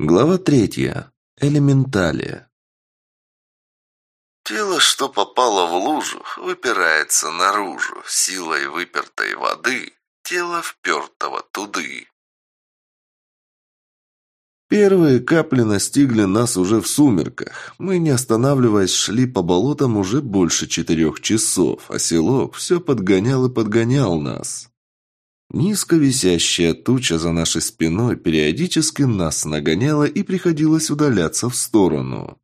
Глава третья. Элементалия. Тело, что попало в лужу, выпирается наружу силой выпертой воды, тело впертого туды. Первые капли настигли нас уже в сумерках. Мы, не останавливаясь, шли по болотам уже больше четырех часов, а селок все подгонял и подгонял нас. Низко висящая туча за нашей спиной периодически нас нагоняла и приходилось удаляться в сторону.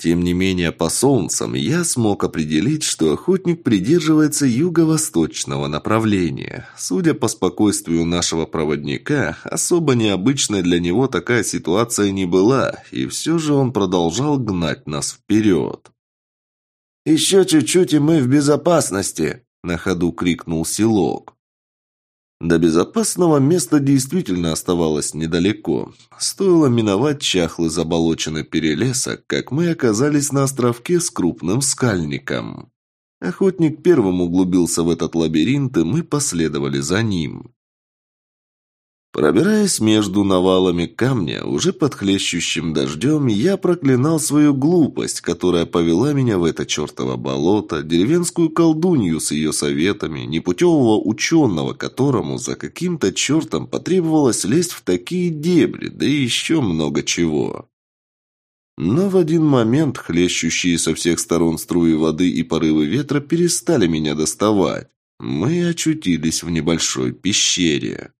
Тем не менее, по солнцам я смог определить, что охотник придерживается юго-восточного направления. Судя по спокойствию нашего проводника, особо необычной для него такая ситуация не была, и все же он продолжал гнать нас вперед. «Еще чуть-чуть, и мы в безопасности!» – на ходу крикнул Селок. До безопасного места действительно оставалось недалеко. Стоило миновать чахлый заболоченный перелесок, как мы оказались на островке с крупным скальником. Охотник первым углубился в этот лабиринт, и мы последовали за ним. Пробираясь между навалами камня, уже под хлещущим дождем, я проклинал свою глупость, которая повела меня в это чертово болото, деревенскую колдунью с ее советами, непутевого ученого, которому за каким-то чертом потребовалось лезть в такие дебри, да и еще много чего. Но в один момент хлещущие со всех сторон струи воды и порывы ветра перестали меня доставать. Мы очутились в небольшой пещере.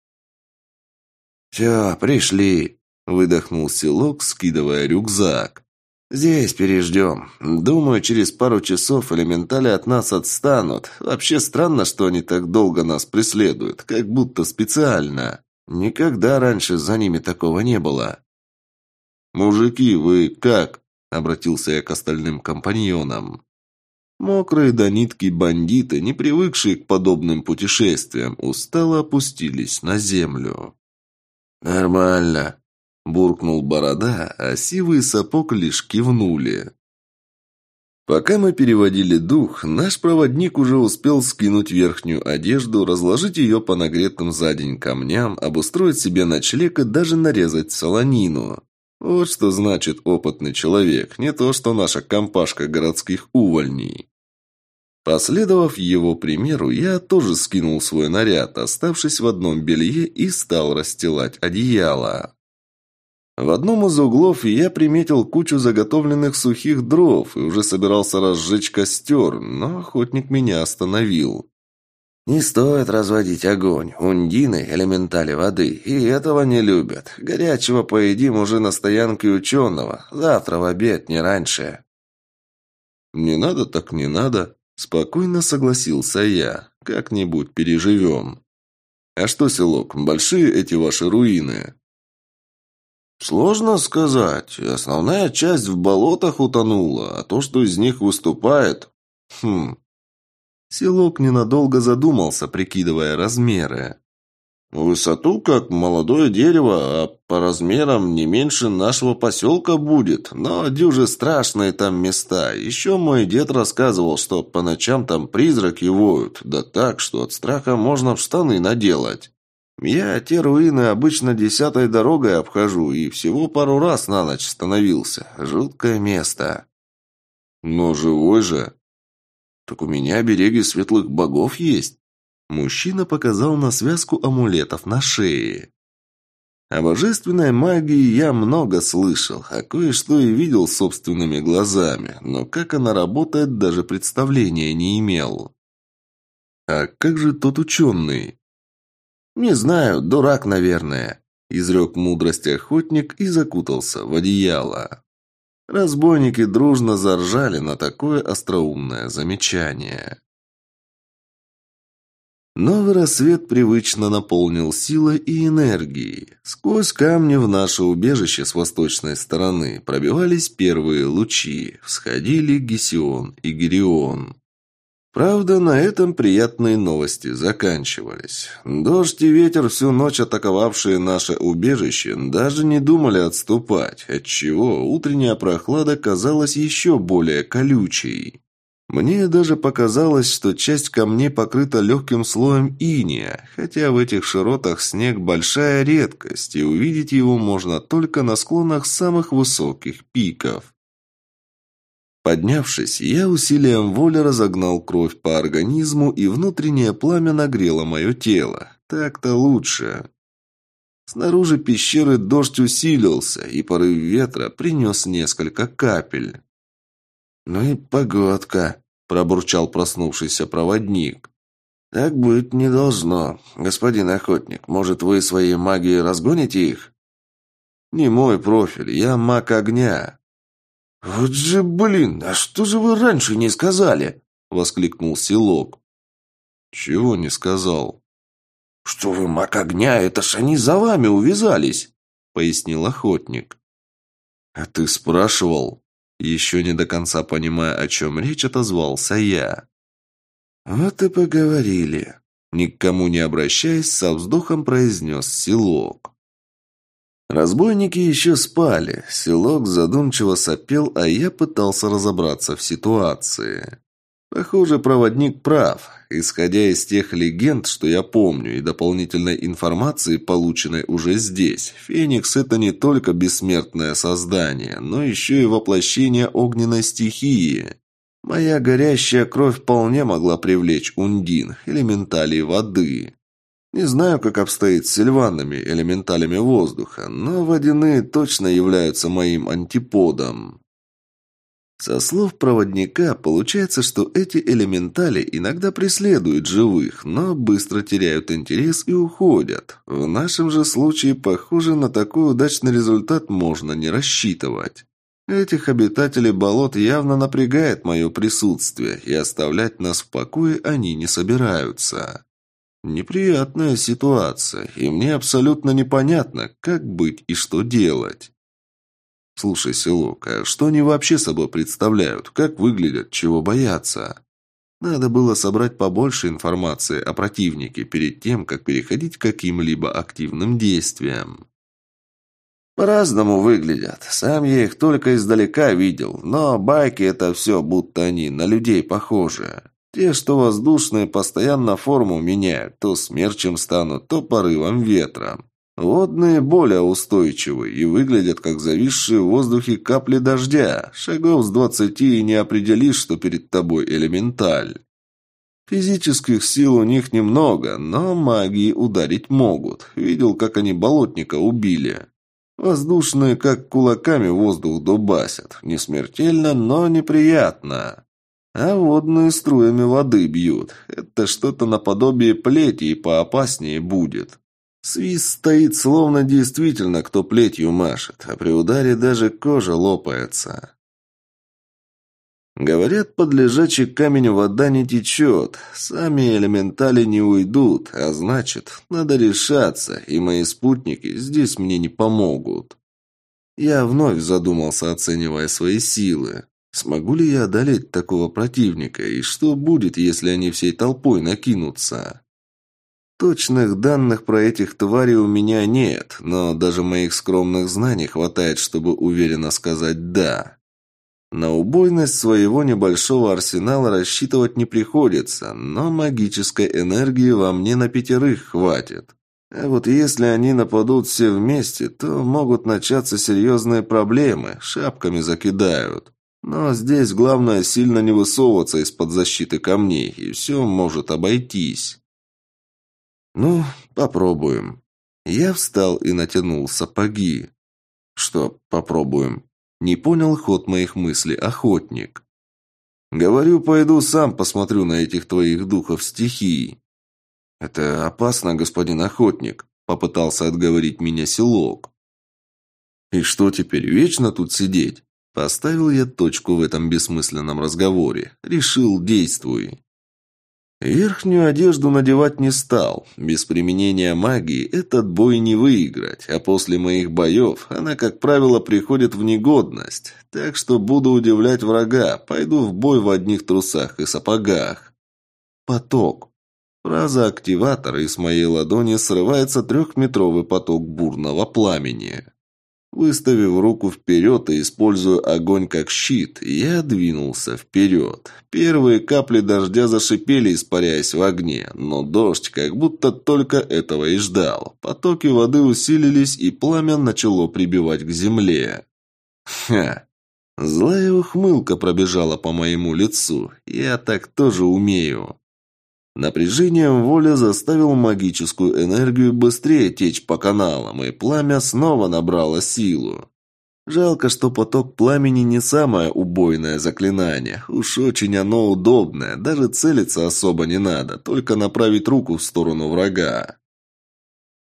«Все, пришли», – выдохнул селок, скидывая рюкзак. «Здесь переждем. Думаю, через пару часов элементали от нас отстанут. Вообще странно, что они так долго нас преследуют, как будто специально. Никогда раньше за ними такого не было». «Мужики, вы как?» – обратился я к остальным компаньонам. Мокрые до нитки бандиты, не привыкшие к подобным путешествиям, устало опустились на землю. «Нормально», – буркнул борода, а сивый сапог лишь кивнули. Пока мы переводили дух, наш проводник уже успел скинуть верхнюю одежду, разложить ее по нагретым за день камням, обустроить себе ночлег и даже нарезать солонину. Вот что значит опытный человек, не то что наша компашка городских увольней. Последовав его примеру, я тоже скинул свой наряд, оставшись в одном белье, и стал расстилать одеяло. В одном из углов я приметил кучу заготовленных сухих дров и уже собирался разжечь костер, но охотник меня остановил. «Не стоит разводить огонь. Ундины – элементали воды, и этого не любят. Горячего поедим уже на стоянке ученого. Завтра в обед, не раньше». «Не надо так не надо», Спокойно согласился я. Как-нибудь переживем. А что, селок, большие эти ваши руины? Сложно сказать. Основная часть в болотах утонула, а то, что из них выступает... Хм... Селок ненадолго задумался, прикидывая размеры. Высоту как молодое дерево, а по размерам не меньше нашего поселка будет. Но дюже страшные там места. Еще мой дед рассказывал, что по ночам там призраки воют. Да так, что от страха можно в штаны наделать. Я те руины обычно десятой дорогой обхожу и всего пару раз на ночь становился. Жуткое место. Но живой же. Так у меня береги светлых богов есть. Мужчина показал на связку амулетов на шее. О божественной магии я много слышал, а кое-что и видел собственными глазами, но как она работает, даже представления не имел. «А как же тот ученый?» «Не знаю, дурак, наверное», – изрек мудрость охотник и закутался в одеяло. Разбойники дружно заржали на такое остроумное замечание. Новый рассвет привычно наполнил силой и энергией. Сквозь камни в наше убежище с восточной стороны пробивались первые лучи. Всходили Гесион и Гирион. Правда, на этом приятные новости заканчивались. Дождь и ветер, всю ночь атаковавшие наше убежище, даже не думали отступать, отчего утренняя прохлада казалась еще более колючей. Мне даже показалось, что часть камней покрыта легким слоем иния, хотя в этих широтах снег большая редкость, и увидеть его можно только на склонах самых высоких пиков. Поднявшись, я усилием воли разогнал кровь по организму, и внутреннее пламя нагрело мое тело. Так-то лучше. Снаружи пещеры дождь усилился, и порыв ветра принес несколько капель. «Ну и погодка», – пробурчал проснувшийся проводник. «Так быть не должно. Господин охотник, может, вы своей магией разгоните их?» «Не мой профиль, я маг огня». «Вот же, блин, а что же вы раньше не сказали?» — воскликнул Силок. «Чего не сказал?» «Что вы, маг огня, это ж они за вами увязались!» — пояснил охотник. «А ты спрашивал?» Еще не до конца понимая, о чем речь, отозвался я. «Вот и поговорили», — ни к кому не обращаясь, со вздохом произнес Силок. Разбойники еще спали. Селок задумчиво сопел, а я пытался разобраться в ситуации. Похоже, проводник прав. Исходя из тех легенд, что я помню, и дополнительной информации, полученной уже здесь, Феникс – это не только бессмертное создание, но еще и воплощение огненной стихии. Моя горящая кровь вполне могла привлечь Ундин, элементалей воды. Не знаю, как обстоит с сильванами, элементалями воздуха, но водяные точно являются моим антиподом. Со слов проводника, получается, что эти элементали иногда преследуют живых, но быстро теряют интерес и уходят. В нашем же случае, похоже, на такой удачный результат можно не рассчитывать. Этих обитателей болот явно напрягает мое присутствие, и оставлять нас в покое они не собираются. Неприятная ситуация, и мне абсолютно непонятно, как быть и что делать. Слушай, Селок, а что они вообще собой представляют? Как выглядят? Чего боятся? Надо было собрать побольше информации о противнике перед тем, как переходить к каким-либо активным действиям. По-разному выглядят. Сам я их только издалека видел, но байки это все, будто они на людей похожи. Те, что воздушные, постоянно форму меняют, то смерчем станут, то порывом ветра. Водные более устойчивы и выглядят как зависшие в воздухе капли дождя. Шагов с двадцати и не определишь, что перед тобой элементаль. Физических сил у них немного, но магии ударить могут. Видел, как они болотника убили. Воздушные, как кулаками воздух дубасят. Не смертельно, но неприятно. А водные струями воды бьют. Это что-то наподобие плети и поопаснее будет. Свист стоит словно действительно кто плетью машет, а при ударе даже кожа лопается. Говорят, под лежачий камень вода не течет, сами элементали не уйдут, а значит, надо решаться, и мои спутники здесь мне не помогут. Я вновь задумался, оценивая свои силы. Смогу ли я одолеть такого противника, и что будет, если они всей толпой накинутся? Точных данных про этих тварей у меня нет, но даже моих скромных знаний хватает, чтобы уверенно сказать «да». На убойность своего небольшого арсенала рассчитывать не приходится, но магической энергии во мне на пятерых хватит. А вот если они нападут все вместе, то могут начаться серьезные проблемы, шапками закидают. Но здесь главное сильно не высовываться из-под защиты камней, и все может обойтись. Ну, попробуем. Я встал и натянул сапоги. Что попробуем? Не понял ход моих мыслей охотник. Говорю, пойду сам посмотрю на этих твоих духов стихий. Это опасно, господин охотник, попытался отговорить меня селок. И что теперь, вечно тут сидеть? Поставил я точку в этом бессмысленном разговоре. Решил, действуй. Верхнюю одежду надевать не стал. Без применения магии этот бой не выиграть, а после моих боев она, как правило, приходит в негодность. Так что буду удивлять врага, пойду в бой в одних трусах и сапогах. Поток. Фраза активатора, и с моей ладони срывается трехметровый поток бурного пламени. Выставив руку вперед и используя огонь как щит, я двинулся вперед. Первые капли дождя зашипели, испаряясь в огне, но дождь как будто только этого и ждал. Потоки воды усилились, и пламя начало прибивать к земле. Ха! Злая ухмылка пробежала по моему лицу. Я так тоже умею. Напряжением воли заставил магическую энергию быстрее течь по каналам, и пламя снова набрало силу. Жалко, что поток пламени не самое убойное заклинание. Уж очень оно удобное, даже целиться особо не надо, только направить руку в сторону врага.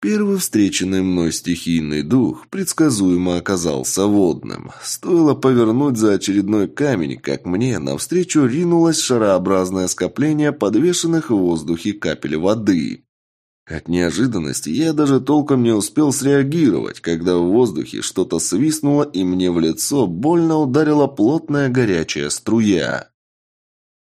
Первый встреченный мной стихийный дух предсказуемо оказался водным. Стоило повернуть за очередной камень, как мне навстречу ринулось шарообразное скопление подвешенных в воздухе капель воды. От неожиданности я даже толком не успел среагировать, когда в воздухе что-то свистнуло и мне в лицо больно ударила плотная горячая струя.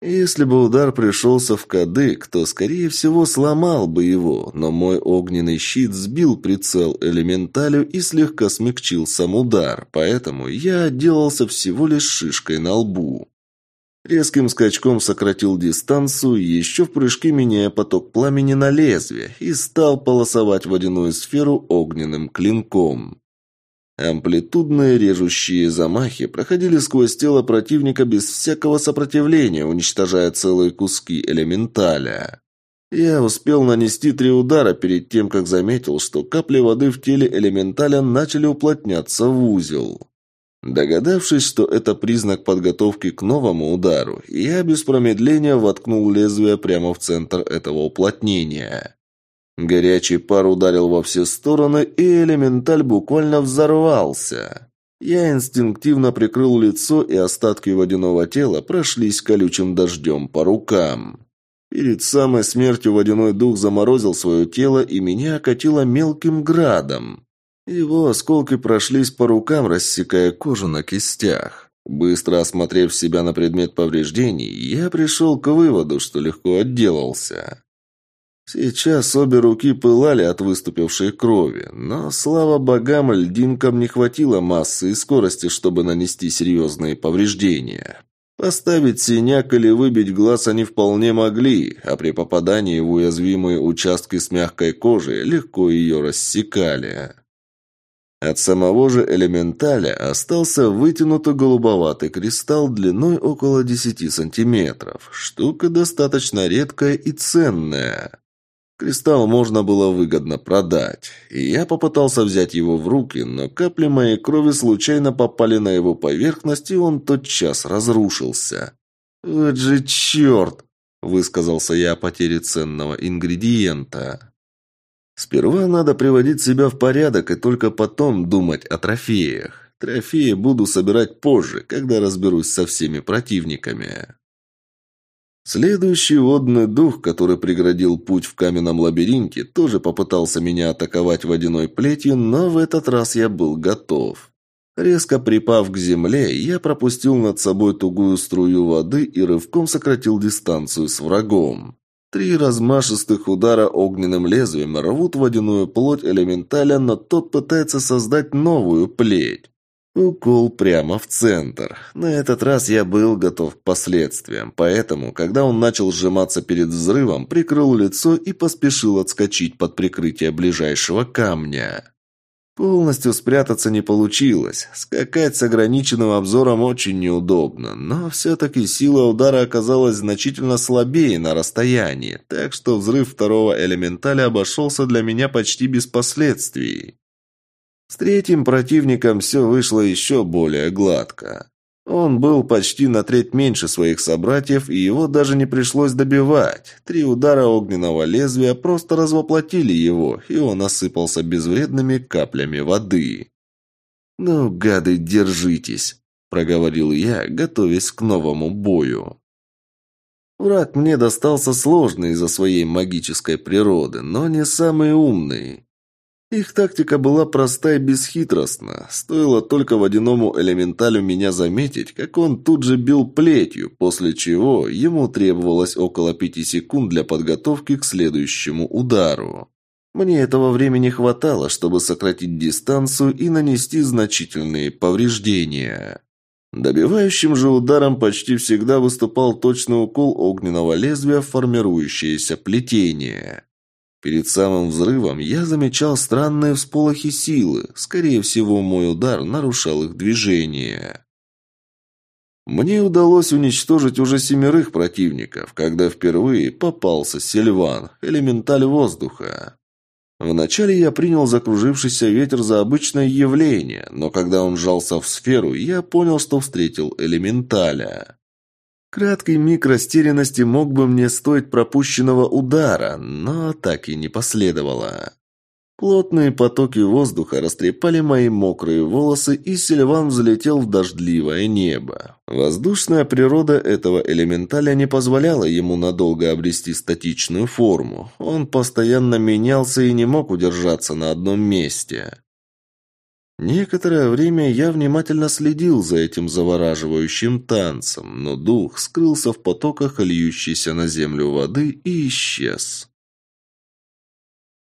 Если бы удар пришелся в кадык, то, скорее всего, сломал бы его, но мой огненный щит сбил прицел элементалю и слегка смягчил сам удар, поэтому я отделался всего лишь шишкой на лбу. Резким скачком сократил дистанцию, еще в прыжке меняя поток пламени на лезвие, и стал полосовать водяную сферу огненным клинком. Амплитудные режущие замахи проходили сквозь тело противника без всякого сопротивления, уничтожая целые куски элементаля. Я успел нанести три удара перед тем, как заметил, что капли воды в теле элементаля начали уплотняться в узел. Догадавшись, что это признак подготовки к новому удару, я без промедления воткнул лезвие прямо в центр этого уплотнения. Горячий пар ударил во все стороны, и элементаль буквально взорвался. Я инстинктивно прикрыл лицо, и остатки водяного тела прошлись колючим дождем по рукам. Перед самой смертью водяной дух заморозил свое тело, и меня окатило мелким градом. Его осколки прошлись по рукам, рассекая кожу на кистях. Быстро осмотрев себя на предмет повреждений, я пришел к выводу, что легко отделался. Сейчас обе руки пылали от выступившей крови, но, слава богам, льдинкам не хватило массы и скорости, чтобы нанести серьезные повреждения. Поставить синяк или выбить глаз они вполне могли, а при попадании в уязвимые участки с мягкой кожей легко ее рассекали. От самого же элементаля остался вытянутый голубоватый кристалл длиной около 10 сантиметров. Штука достаточно редкая и ценная. Кристалл можно было выгодно продать, и я попытался взять его в руки, но капли моей крови случайно попали на его поверхность, и он тотчас разрушился. «Вот же черт!» – высказался я о потере ценного ингредиента. «Сперва надо приводить себя в порядок и только потом думать о трофеях. Трофеи буду собирать позже, когда разберусь со всеми противниками». Следующий водный дух, который преградил путь в каменном лабиринте, тоже попытался меня атаковать водяной плетью, но в этот раз я был готов. Резко припав к земле, я пропустил над собой тугую струю воды и рывком сократил дистанцию с врагом. Три размашистых удара огненным лезвием рвут водяную плоть элементаля, но тот пытается создать новую плеть. Укол прямо в центр. На этот раз я был готов к последствиям, поэтому, когда он начал сжиматься перед взрывом, прикрыл лицо и поспешил отскочить под прикрытие ближайшего камня. Полностью спрятаться не получилось. Скакать с ограниченным обзором очень неудобно, но все-таки сила удара оказалась значительно слабее на расстоянии, так что взрыв второго элементаля обошелся для меня почти без последствий. С третьим противником все вышло еще более гладко. Он был почти на треть меньше своих собратьев, и его даже не пришлось добивать. Три удара огненного лезвия просто развоплотили его, и он осыпался безвредными каплями воды. «Ну, гады, держитесь!» – проговорил я, готовясь к новому бою. Враг мне достался сложный из-за своей магической природы, но не самый умный. Их тактика была проста и бесхитростна. Стоило только водяному элементалю меня заметить, как он тут же бил плетью, после чего ему требовалось около пяти секунд для подготовки к следующему удару. Мне этого времени хватало, чтобы сократить дистанцию и нанести значительные повреждения. Добивающим же ударом почти всегда выступал точный укол огненного лезвия в формирующееся плетение. Перед самым взрывом я замечал странные всполохи силы. Скорее всего, мой удар нарушал их движение. Мне удалось уничтожить уже семерых противников, когда впервые попался Сильван, элементаль воздуха. Вначале я принял закружившийся ветер за обычное явление, но когда он сжался в сферу, я понял, что встретил элементаля. Краткий миг растерянности мог бы мне стоить пропущенного удара, но так и не последовало. Плотные потоки воздуха растрепали мои мокрые волосы, и Сильван взлетел в дождливое небо. Воздушная природа этого элементаля не позволяла ему надолго обрести статичную форму. Он постоянно менялся и не мог удержаться на одном месте. Некоторое время я внимательно следил за этим завораживающим танцем, но дух скрылся в потоках льющейся на землю воды и исчез.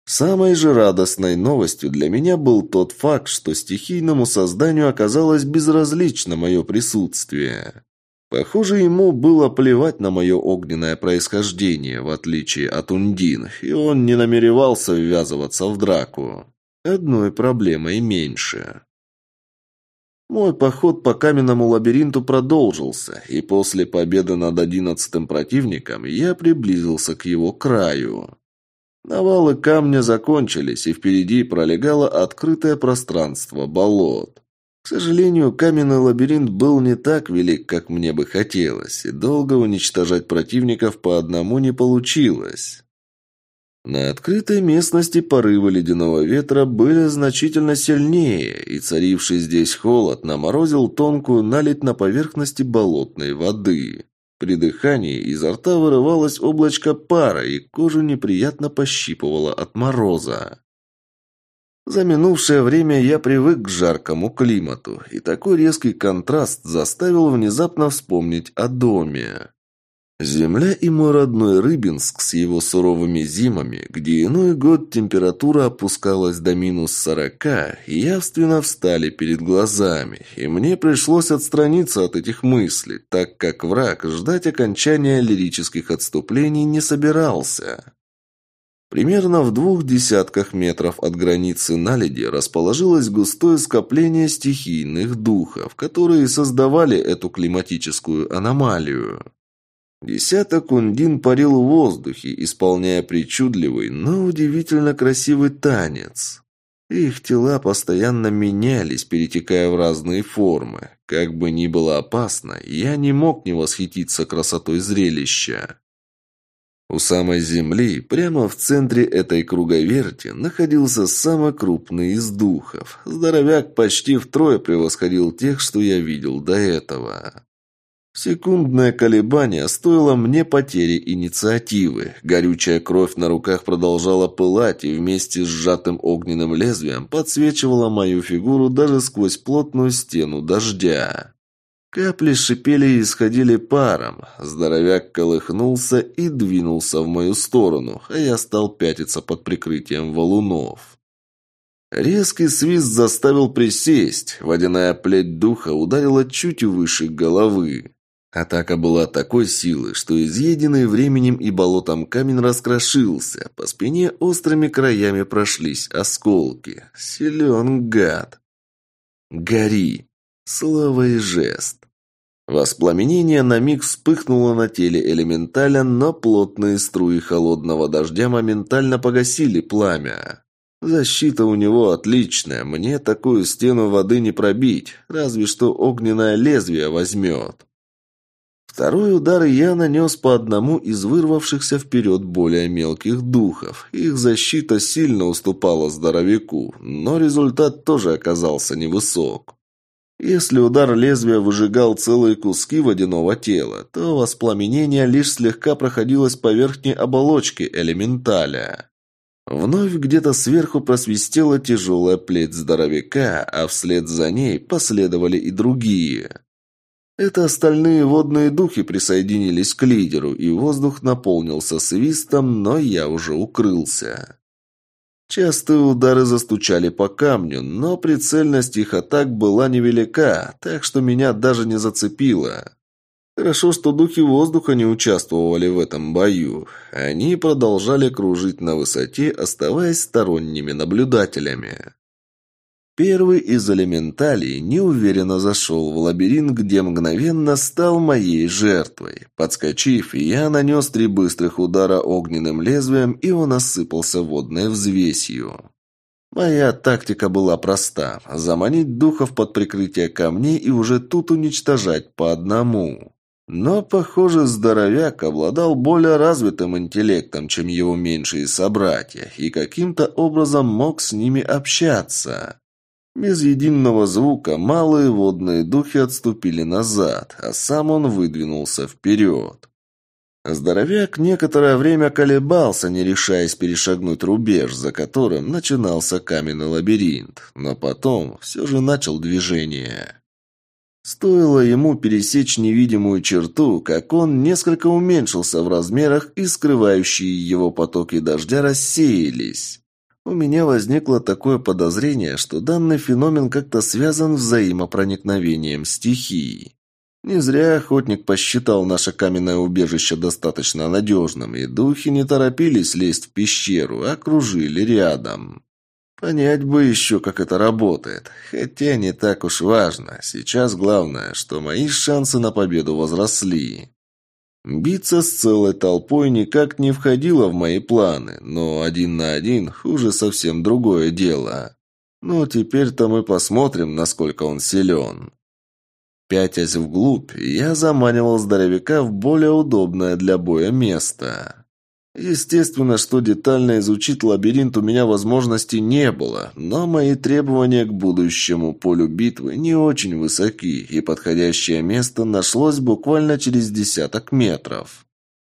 Самой же радостной новостью для меня был тот факт, что стихийному созданию оказалось безразлично мое присутствие. Похоже, ему было плевать на мое огненное происхождение, в отличие от Ундин, и он не намеревался ввязываться в драку. Одной проблемой меньше. Мой поход по каменному лабиринту продолжился, и после победы над одиннадцатым противником я приблизился к его краю. Навалы камня закончились, и впереди пролегало открытое пространство болот. К сожалению, каменный лабиринт был не так велик, как мне бы хотелось, и долго уничтожать противников по одному не получилось. На открытой местности порывы ледяного ветра были значительно сильнее, и царивший здесь холод наморозил тонкую наледь на поверхности болотной воды. При дыхании изо рта вырывалось облачко пара, и кожу неприятно пощипывало от мороза. За минувшее время я привык к жаркому климату, и такой резкий контраст заставил внезапно вспомнить о доме. Земля и мой родной Рыбинск с его суровыми зимами, где иной год температура опускалась до минус сорока, явственно встали перед глазами, и мне пришлось отстраниться от этих мыслей, так как враг ждать окончания лирических отступлений не собирался. Примерно в двух десятках метров от границы наледи расположилось густое скопление стихийных духов, которые создавали эту климатическую аномалию. Десяток ундин парил в воздухе, исполняя причудливый, но удивительно красивый танец. Их тела постоянно менялись, перетекая в разные формы. Как бы ни было опасно, я не мог не восхититься красотой зрелища. У самой земли, прямо в центре этой круговерти, находился самый крупный из духов. Здоровяк почти втрое превосходил тех, что я видел до этого. Секундное колебание стоило мне потери инициативы. Горючая кровь на руках продолжала пылать и вместе с сжатым огненным лезвием подсвечивала мою фигуру даже сквозь плотную стену дождя. Капли шипели и исходили паром. Здоровяк колыхнулся и двинулся в мою сторону, а я стал пятиться под прикрытием валунов. Резкий свист заставил присесть. Водяная плеть духа ударила чуть выше головы. Атака была такой силы, что изъеденный временем и болотом камень раскрошился. По спине острыми краями прошлись осколки. Силен гад. «Гори!» Слово и жест. Воспламенение на миг вспыхнуло на теле элементаля, но плотные струи холодного дождя моментально погасили пламя. Защита у него отличная, мне такую стену воды не пробить, разве что огненное лезвие возьмет. Второй удар я нанес по одному из вырвавшихся вперед более мелких духов. Их защита сильно уступала здоровяку, но результат тоже оказался невысок. Если удар лезвия выжигал целые куски водяного тела, то воспламенение лишь слегка проходилось по верхней оболочке элементаля. Вновь где-то сверху просвистела тяжелая плеть здоровяка, а вслед за ней последовали и другие. Это остальные водные духи присоединились к лидеру, и воздух наполнился свистом, но я уже укрылся. Частые удары застучали по камню, но прицельность их атак была невелика, так что меня даже не зацепило. Хорошо, что духи воздуха не участвовали в этом бою. Они продолжали кружить на высоте, оставаясь сторонними наблюдателями. Первый из элементалей неуверенно зашел в лабиринт, где мгновенно стал моей жертвой. Подскочив, я нанес три быстрых удара огненным лезвием, и он осыпался водной взвесью. Моя тактика была проста – заманить духов под прикрытие камней и уже тут уничтожать по одному. Но, похоже, здоровяк обладал более развитым интеллектом, чем его меньшие собратья, и каким-то образом мог с ними общаться. Без единого звука малые водные духи отступили назад, а сам он выдвинулся вперед. Здоровяк некоторое время колебался, не решаясь перешагнуть рубеж, за которым начинался каменный лабиринт, но потом все же начал движение. Стоило ему пересечь невидимую черту, как он несколько уменьшился в размерах, и скрывающие его потоки дождя рассеялись. У меня возникло такое подозрение, что данный феномен как-то связан взаимопроникновением стихий. Не зря охотник посчитал наше каменное убежище достаточно надежным, и духи не торопились лезть в пещеру, а кружили рядом. Понять бы еще, как это работает. Хотя не так уж важно. Сейчас главное, что мои шансы на победу возросли. Биться с целой толпой никак не входило в мои планы, но один на один уже совсем другое дело. Ну, теперь-то мы посмотрим, насколько он силен. Пятясь вглубь, я заманивал здоровяка в более удобное для боя место. Естественно, что детально изучить лабиринт у меня возможности не было, но мои требования к будущему полю битвы не очень высоки, и подходящее место нашлось буквально через десяток метров.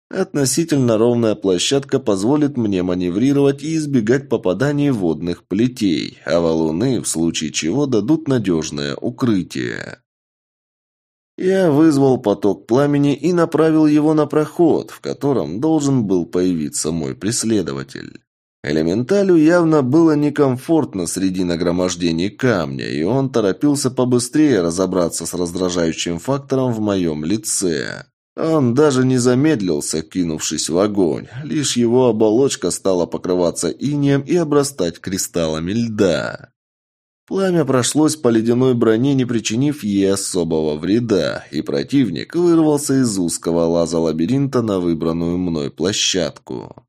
Относительно ровная площадка позволит мне маневрировать и избегать попаданий водных плетей, а валуны, в случае чего, дадут надежное укрытие. Я вызвал поток пламени и направил его на проход, в котором должен был появиться мой преследователь. Элементалю явно было некомфортно среди нагромождений камня, и он торопился побыстрее разобраться с раздражающим фактором в моем лице. Он даже не замедлился, кинувшись в огонь. Лишь его оболочка стала покрываться инеем и обрастать кристаллами льда. Пламя прошлось по ледяной броне, не причинив ей особого вреда, и противник вырвался из узкого лаза лабиринта на выбранную мной площадку.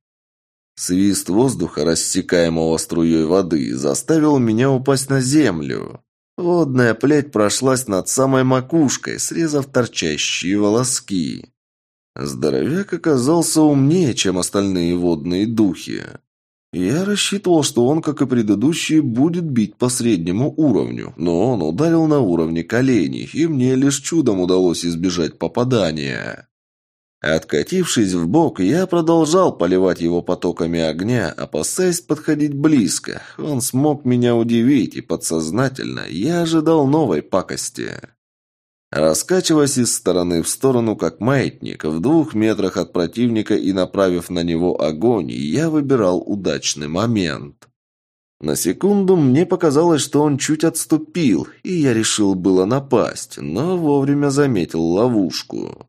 Свист воздуха, рассекаемого струей воды, заставил меня упасть на землю. Водная плеть прошлась над самой макушкой, срезав торчащие волоски. Здоровяк оказался умнее, чем остальные водные духи. Я рассчитывал, что он, как и предыдущие, будет бить по среднему уровню, но он ударил на уровне коленей, и мне лишь чудом удалось избежать попадания. Откатившись в бок, я продолжал поливать его потоками огня, опасаясь подходить близко. Он смог меня удивить, и подсознательно я ожидал новой пакости. Раскачиваясь из стороны в сторону, как маятник, в двух метрах от противника и направив на него огонь, я выбирал удачный момент. На секунду мне показалось, что он чуть отступил, и я решил было напасть, но вовремя заметил ловушку.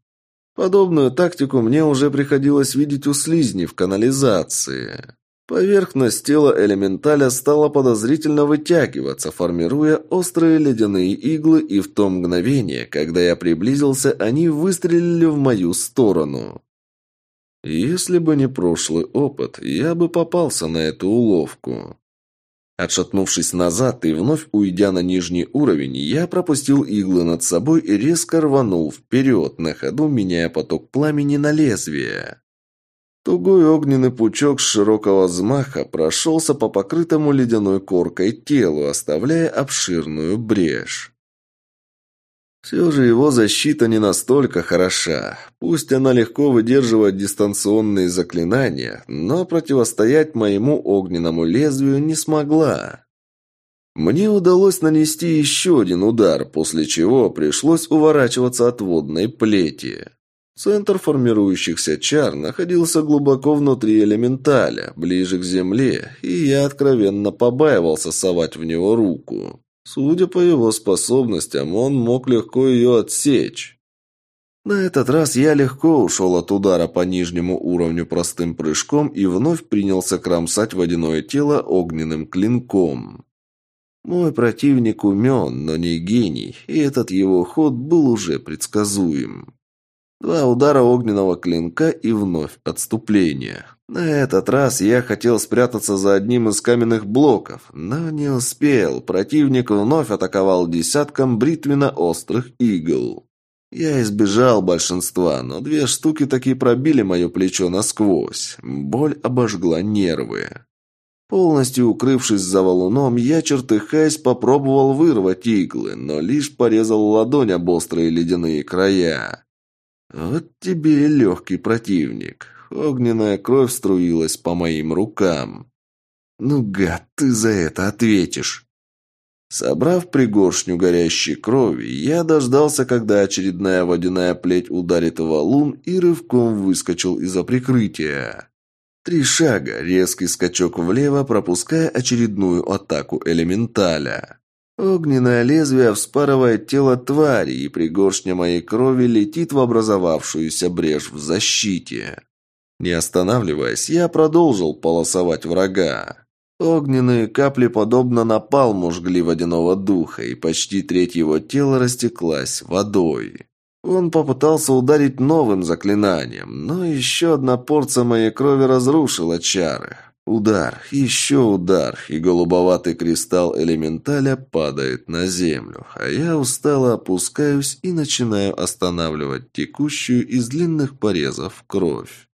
Подобную тактику мне уже приходилось видеть у слизней в канализации. Поверхность тела элементаля стала подозрительно вытягиваться, формируя острые ледяные иглы, и в то мгновение, когда я приблизился, они выстрелили в мою сторону. Если бы не прошлый опыт, я бы попался на эту уловку. Отшатнувшись назад и вновь уйдя на нижний уровень, я пропустил иглы над собой и резко рванул вперед, на ходу меняя поток пламени на лезвие. Тугой огненный пучок с широкого взмаха прошелся по покрытому ледяной коркой телу, оставляя обширную брешь. Все же его защита не настолько хороша. Пусть она легко выдерживает дистанционные заклинания, но противостоять моему огненному лезвию не смогла. Мне удалось нанести еще один удар, после чего пришлось уворачиваться от водной плети. Центр формирующихся чар находился глубоко внутри элементаля, ближе к земле, и я откровенно побаивался совать в него руку. Судя по его способностям, он мог легко ее отсечь. На этот раз я легко ушел от удара по нижнему уровню простым прыжком и вновь принялся кромсать водяное тело огненным клинком. Мой противник умен, но не гений, и этот его ход был уже предсказуем. Два удара огненного клинка и вновь отступление. На этот раз я хотел спрятаться за одним из каменных блоков, но не успел. Противник вновь атаковал десятком бритвенно-острых игл. Я избежал большинства, но две штуки таки пробили мое плечо насквозь. Боль обожгла нервы. Полностью укрывшись за валуном, я, чертыхаясь, попробовал вырвать иглы, но лишь порезал ладонь об острые ледяные края. Вот тебе и легкий противник. Огненная кровь струилась по моим рукам. Ну, гад, ты за это ответишь. Собрав пригоршню горящей крови, я дождался, когда очередная водяная плеть ударит валун и рывком выскочил из-за прикрытия. Три шага, резкий скачок влево, пропуская очередную атаку элементаля. Огненное лезвие вспарывает тело твари, и пригоршня моей крови летит в образовавшуюся брешь в защите. Не останавливаясь, я продолжил полосовать врага. Огненные капли, подобно напалму, жгли водяного духа, и почти треть его тела растеклась водой. Он попытался ударить новым заклинанием, но еще одна порция моей крови разрушила чары. Удар, еще удар, и голубоватый кристалл элементаля падает на землю, а я устало опускаюсь и начинаю останавливать текущую из длинных порезов кровь.